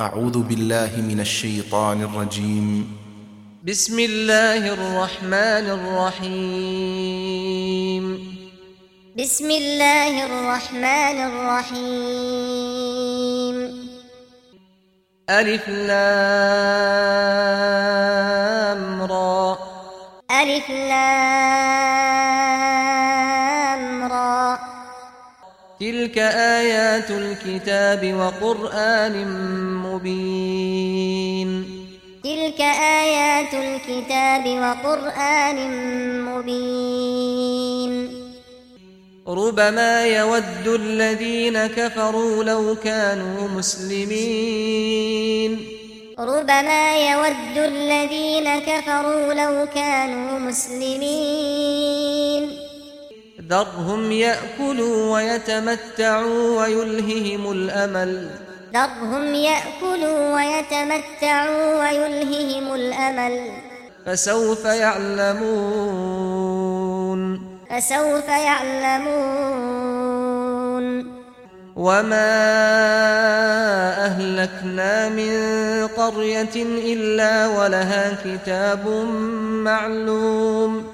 أعوذ بالله من الشيطان الرجيم. بسم الله الرحمن الرحيم. بسم الله الرحمن الرحيم. ألف لام را. ألف لام را. تلك آيات الكتاب وقرآن مبين. تلك آيات الكتاب وقرآن مبين. ربما يود الذين كفروا لو كانوا مسلمين. ربما يود الذين كفروا لو كانوا مسلمين. ذرهم يأكلوا ويتمتعوا ويلههم الأمل ذرهم يأكلوا ويتمتعوا ويلههم الأمل فسوف يعلمون فسوف يعلمون وما أهلكنا من قرية إلا ولها كتاب معلوم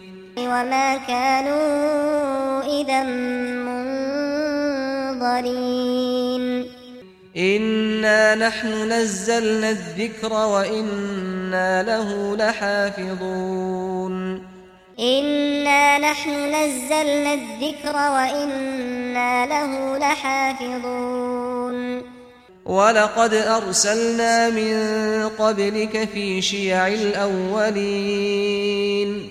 وما كانوا إذا منظرين. إنا نحن نزلنا الذكر وإنا له لحافظون. إنا نحن نزلنا الذكر وإنا له لحافظون. وَلَقَدْ أَرْسَلْنَا مِنْ قَبْلِكَ فِي شِيَعِ الْأَوَّلِينَ.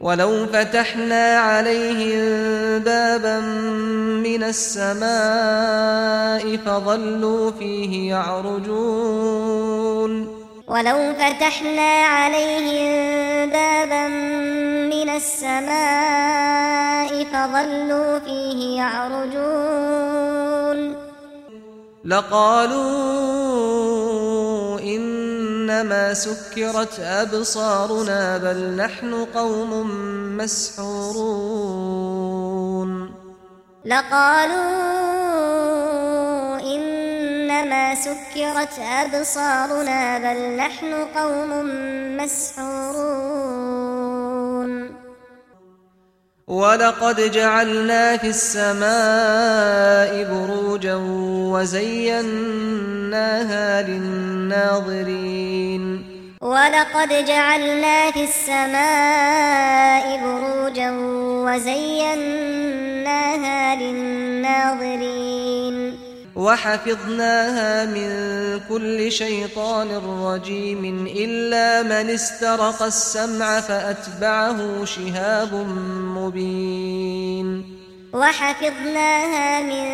ولو فتحنا عليهم بابا من السماء فظلوا فيه يعرجون ولو فتحنا عليهم بابا من السماء فظلوا فيه يعرجون لقالوا إنما سكرت أبصارنا بل نحن قوم مسحورون. لقالوا إنما سكرت أبصارنا بل نحن قوم مسحورون. وَلَقَدْ جَعَلْنَا فِي السَّمَاءِ بُرُوجًا وَزَيَّنَّاهَا لِلنَّاظِرِينَ. وَلَقَدْ جَعَلْنَا فِي السَّمَاءِ بُرُوجًا وَزَيَّنَّاهَا لِلنَّاظِرِينَ. وحفظناها من كل شيطان رجيم إلا من استرق السمع فأتبعه شهاب مبين. وحفظناها من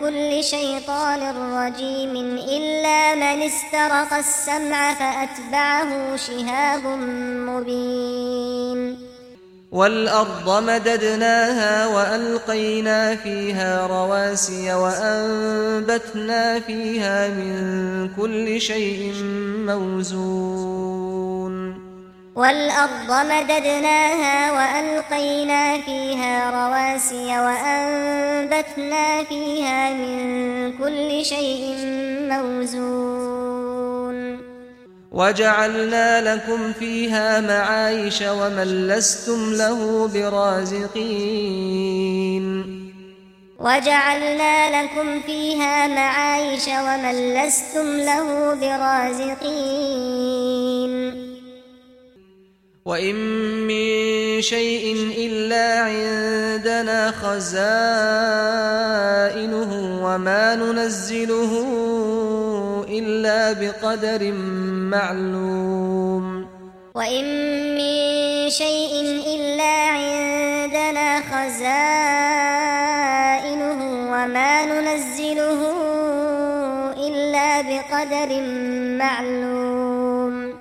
كل شيطان رجيم إلا من استرق السمع فأتبعه شهاب مبين. والأرض مددناها وألقينا فيها رواسي وأنبتنا فيها من كل شيء موزون. والأرض مددناها وألقينا فيها رواسي وأنبتنا فيها من كل شيء موزون. وجعلنا لكم فيها معايش ومن لستم له برازقين. وجعلنا لكم فيها معايش ومن لستم له برازقين. وَإِن مِّن شَيْءٍ إِلَّا عِندَنَا خَزَائِنُهُ وَمَا نُنَزِّلُهُ إلا بقدر معلوم. وإن من شيء إلا عندنا خزائنه وما ننزله إلا بقدر معلوم.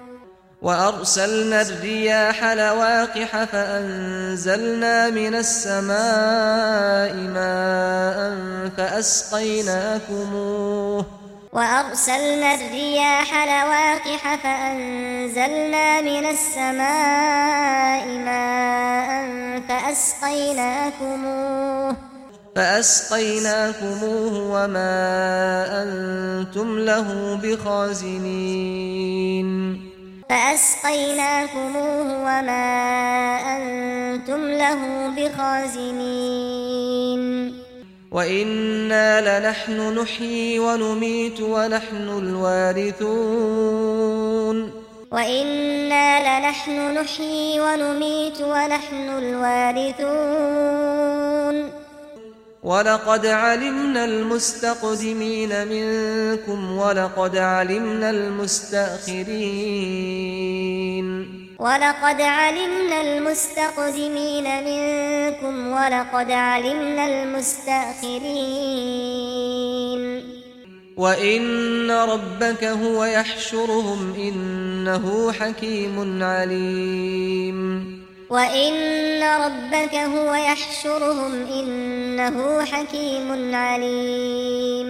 وأرسلنا الرياح لواقح فأنزلنا من السماء ماء فأسقيناكموه. وأرسلنا الرياح لواقح فأنزلنا من السماء ماء فأسقيناكموه فأسقيناكموه وما أنتم له بخازنين. فأسقيناكموه وما أنتم له بخازنين. وَإِنَّا لَنَحْنُ نُحْيِي وَنُمِيتُ وَنَحْنُ الْوَارِثُونَ وَإِنَّا لَنَحْنُ نُحْيِي وَنُمِيتُ وَنَحْنُ الْوَارِثُونَ وَلَقَدْ عَلِمْنَا الْمُسْتَقْدِمِينَ مِنكُمْ وَلَقَدْ عَلِمْنَا الْمُسْتَأْخِرِينَ ولقد علمنا المستقدمين منكم ولقد علمنا المستأخرين وإن ربك هو يحشرهم إنه حكيم عليم وَإِنَّ رَبَّكَ هُوَ يَحْشُرُهُمْ إِنَّهُ حَكِيمٌ عَلِيمٌ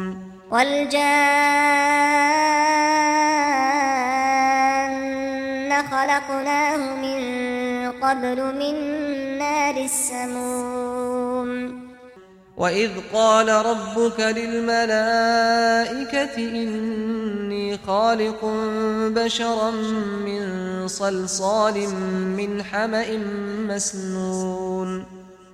والجان خلقناه من قبل من نار السموم. وَإِذْ قَالَ رَبُّكَ لِلْمَلَائِكَةِ إِنِّي خَالِقٌ بَشَرًا مِنْ صَلْصَالٍ مِنْ حَمَإٍ مَسْنُونٍ.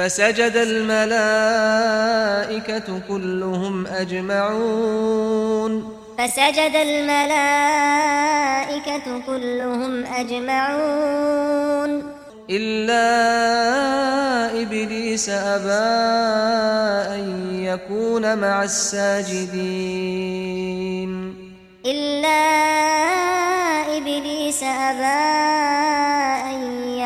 فسجد الملائكة كلهم أجمعون. فسجد الملائكة كلهم أجمعون. إلا إبليس أبى أن يكون مع الساجدين. إلا إبليس أبى أن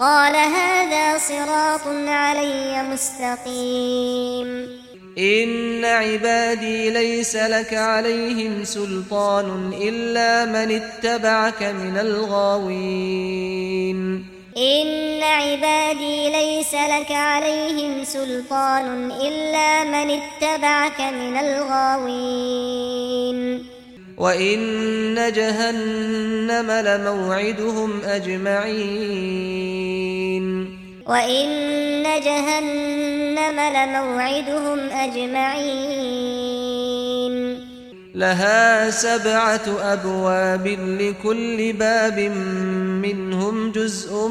قال هذا صراط علي مستقيم. إن عبادي ليس لك عليهم سلطان إلا من اتبعك من الغاوين. إن عبادي ليس لك عليهم سلطان إلا من اتبعك من الغاوين. وَإِنَّ جَهَنَّمَ لَمَوْعِدُهُمْ أَجْمَعِينَ وَإِنَّ جَهَنَّمَ لَمَوْعِدُهُمْ أَجْمَعِينَ لها سبعة أبواب لكل باب منهم جزء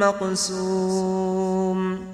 مقسوم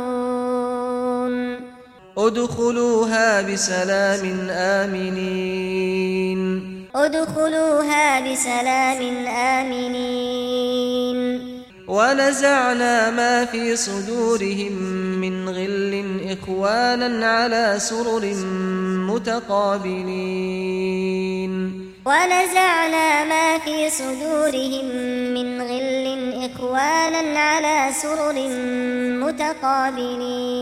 ادخلوها بسلام آمنين ادخلوها بسلام آمنين ونزعنا ما في صدورهم من غل إخوانا على سرر متقابلين ونزعنا ما في صدورهم من غل إخوانا على سرر متقابلين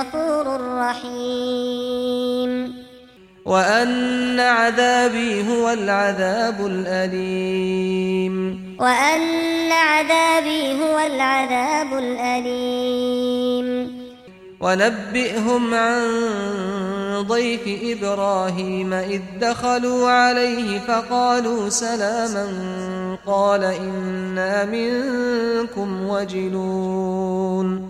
غفور رحيم وأن عذابي هو العذاب الأليم. وأن عذابي هو العذاب الأليم. ونبئهم عن ضيف إبراهيم إذ دخلوا عليه فقالوا سلاما قال إنا منكم وجلون.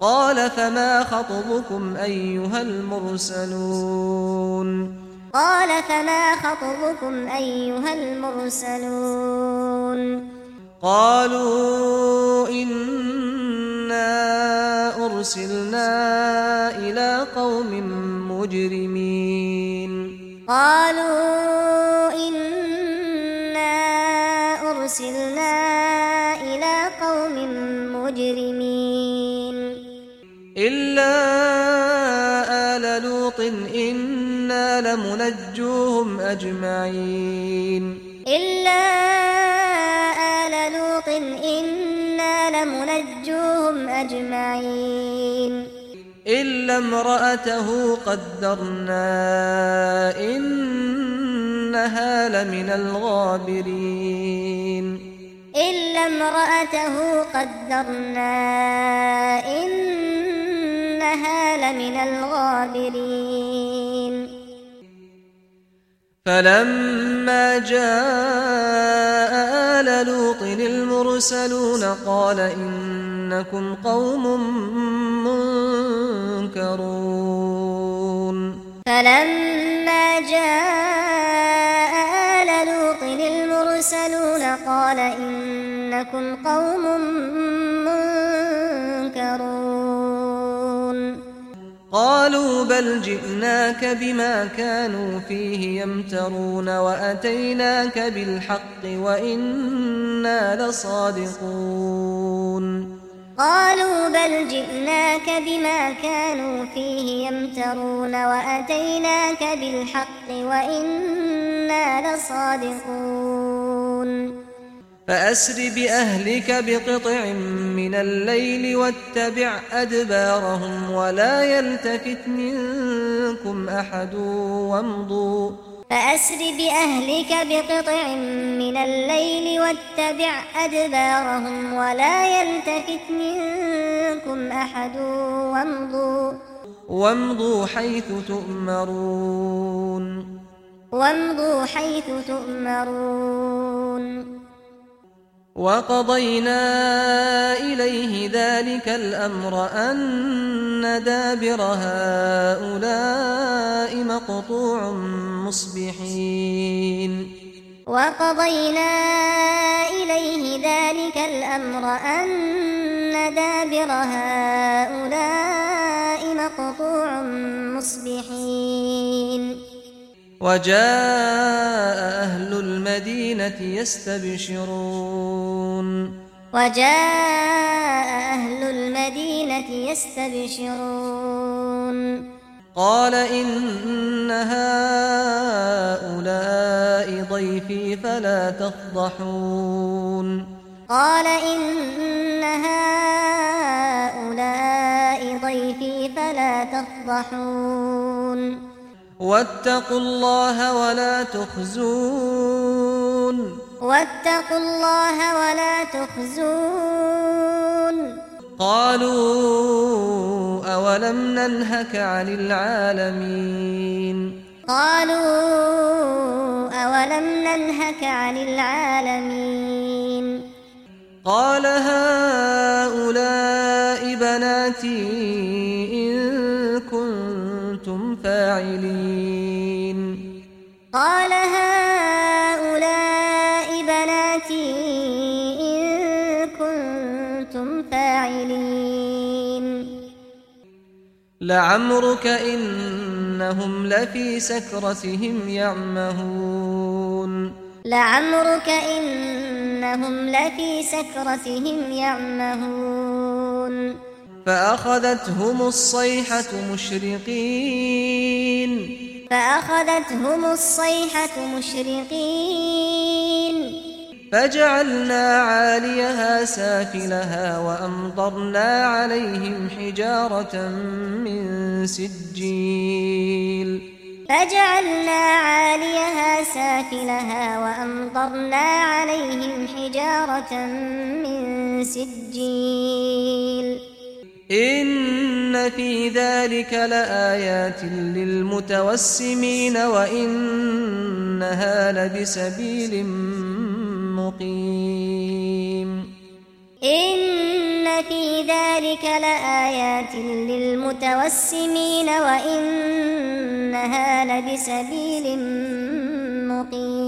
قال فما خطبكم أيها المرسلون قال فما خطبكم أيها المرسلون قالوا اننا أرسلنا إلى قوم مجرمين. قالوا اننا أرسلنا إنا لمنجوهم أجمعين. إلا آل لوط إنا لمنجوهم أجمعين. إلا امرأته قدرنا إنها لمن الغابرين. إلا امرأته قدرنا إنها لمن الغابرين. فلما جاء آل لوط المرسلون قال إنكم قوم منكرون. فلما جاء آل لوط المرسلون قال إنكم قوم منكرون. قالوا بل جئناك بما كانوا فيه يمترون وأتيناك بالحق وإنا لصادقون. قالوا بل جئناك بما كانوا فيه يمترون وأتيناك بالحق وإنا لصادقون. فأسر بأهلك بقطع من الليل واتبع أدبارهم ولا يلتفت منكم أحد وامضوا. فأسر بأهلك بقطع من الليل واتبع أدبارهم ولا يلتفت منكم أحد وامضوا. وامضوا حيث تؤمرون. وامضوا حيث تؤمرون. وقضينا إليه ذلك الأمر أن دابر هؤلاء مقطوع مصبحين. وقضينا إليه ذلك الأمر أن دابر هؤلاء مقطوع مصبحين. وجاء أهل المدينة يستبشرون. وجاء أهل المدينة يستبشرون. قال إن هؤلاء ضيفي فلا تفضحون. قال إن هؤلاء ضيفي فلا تفضحون. واتقوا الله ولا تخزون. واتقوا الله ولا تخزون. قالوا أولم ننهك عن العالمين. قالوا أولم ننهك عن العالمين. قال هؤلاء بناتي إن كنتم فاعلين. قال هؤلاء بناتي إن كنتم فاعلين. لعمرك إنهم لفي سكرتهم يعمهون. لعمرك إنهم لفي سكرتهم يعمهون. فأخذتهم الصيحة مشرقين. فأخذتهم الصيحة مشرقين. فجعلنا عاليها سافلها وأمطرنا عليهم حجارة من سجيل. فجعلنا عاليها سافلها وأمطرنا عليهم حجارة من سجيل. إن في ذلك لآيات للمتوسمين وإنها لبسبيل مقيم إن في ذلك لآيات للمتوسمين وإنها لبسبيل مقيم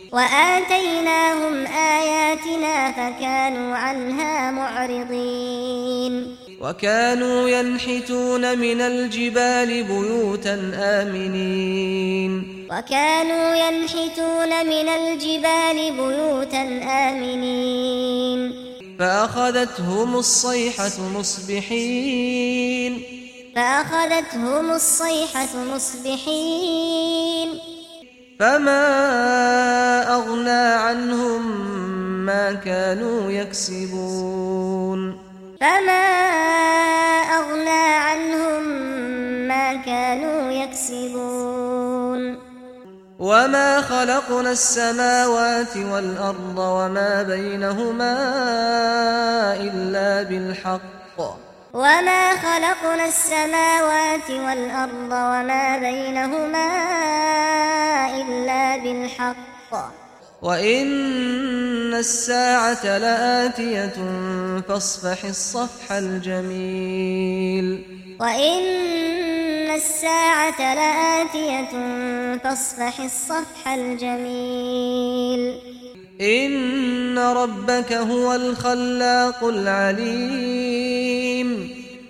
وآتيناهم آياتنا فكانوا عنها معرضين. وكانوا ينحتون من الجبال بيوتا آمنين. وكانوا ينحتون من الجبال بيوتا آمنين. فأخذتهم الصيحة مصبحين. فأخذتهم الصيحة مصبحين. فما أغنى عنهم ما كانوا يكسبون فما أغنى عنهم ما كانوا يكسبون وما خلقنا السماوات والأرض وما بينهما إلا بالحق وما خلقنا السماوات والأرض وما بينهما إلا بالحق. وإن الساعة لآتية فاصفح الصفح الجميل. وإن الساعة لآتية فاصفح الصفح الجميل. ان ربك هو الخلاق العليم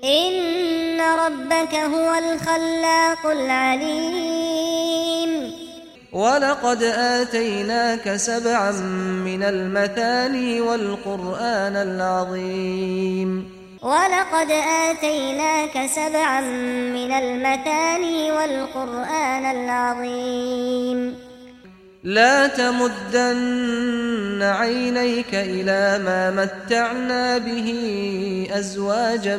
ان ربك هو الخلاق العليم ولقد اتيناك سبعا من المثاني والقران العظيم ولقد اتيناك سبعا من المثاني والقران العظيم لا تمدن عينيك إلى ما متعنا به أزواجا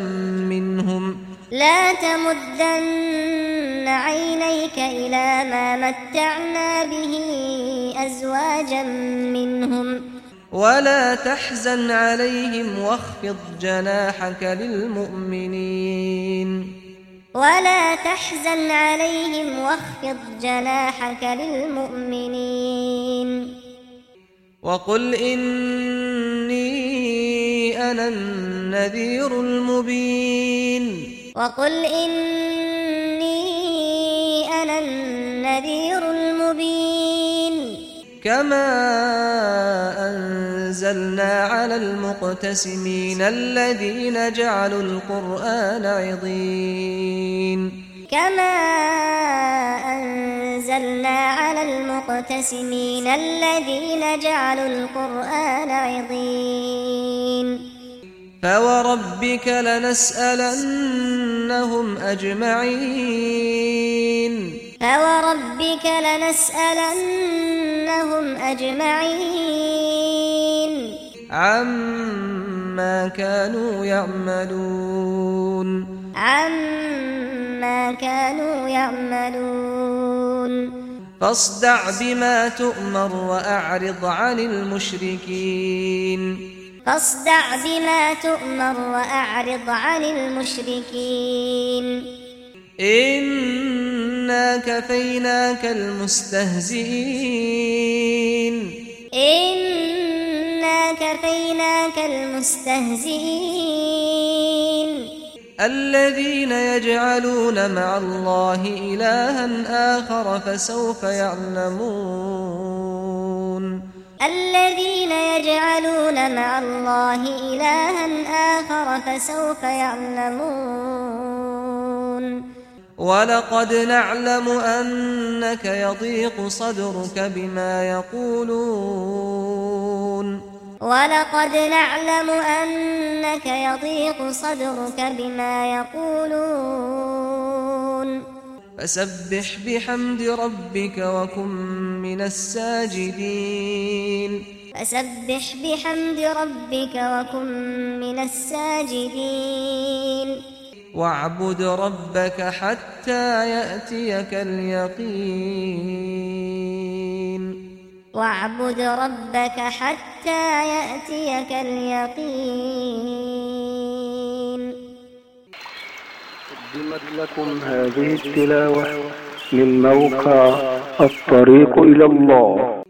منهم. لا تمدن عينيك إلى ما متعنا به أزواجا منهم. ولا تحزن عليهم واخفض جناحك للمؤمنين. ولا تحزن عليهم واخفض جناحك للمؤمنين. وقل إني أنا النذير المبين. وقل إني أنا النذير المبين. كما أنت أنزلنا على المقتسمين الذين جعلوا القرآن عضين. كما أنزلنا على المقتسمين الذين جعلوا القرآن عضين. فوربك لنسألنهم أجمعين. فوربك لنسألنهم أجمعين عما كانوا يعملون عما كانوا يعملون فاصدع بما تؤمر وأعرض عن المشركين فاصدع بما تؤمر وأعرض عن المشركين إنا كفيناك المستهزئين إنا كفيناك المستهزئين الذين يجعلون مع الله إلها آخر فسوف يعلمون الذين يجعلون مع الله إلها آخر فسوف يعلمون وَلَقَدْ نَعْلَمُ أَنَّكَ يَضِيقُ صَدْرُكَ بِمَا يَقُولُونَ وَلَقَدْ نَعْلَمُ أَنَّكَ يَضِيقُ صَدْرُكَ بِمَا يَقُولُونَ فَسَبِّحْ بِحَمْدِ رَبِّكَ وَكُن مِّنَ السَّاجِدِينَ فَسَبِّحْ بِحَمْدِ رَبِّكَ وَكُن مِّنَ السَّاجِدِينَ واعبد ربك حتى يأتيك اليقين. واعبد ربك حتى يأتيك اليقين. قدمت لكم هذه التلاوة من موقع الطريق إلى الله.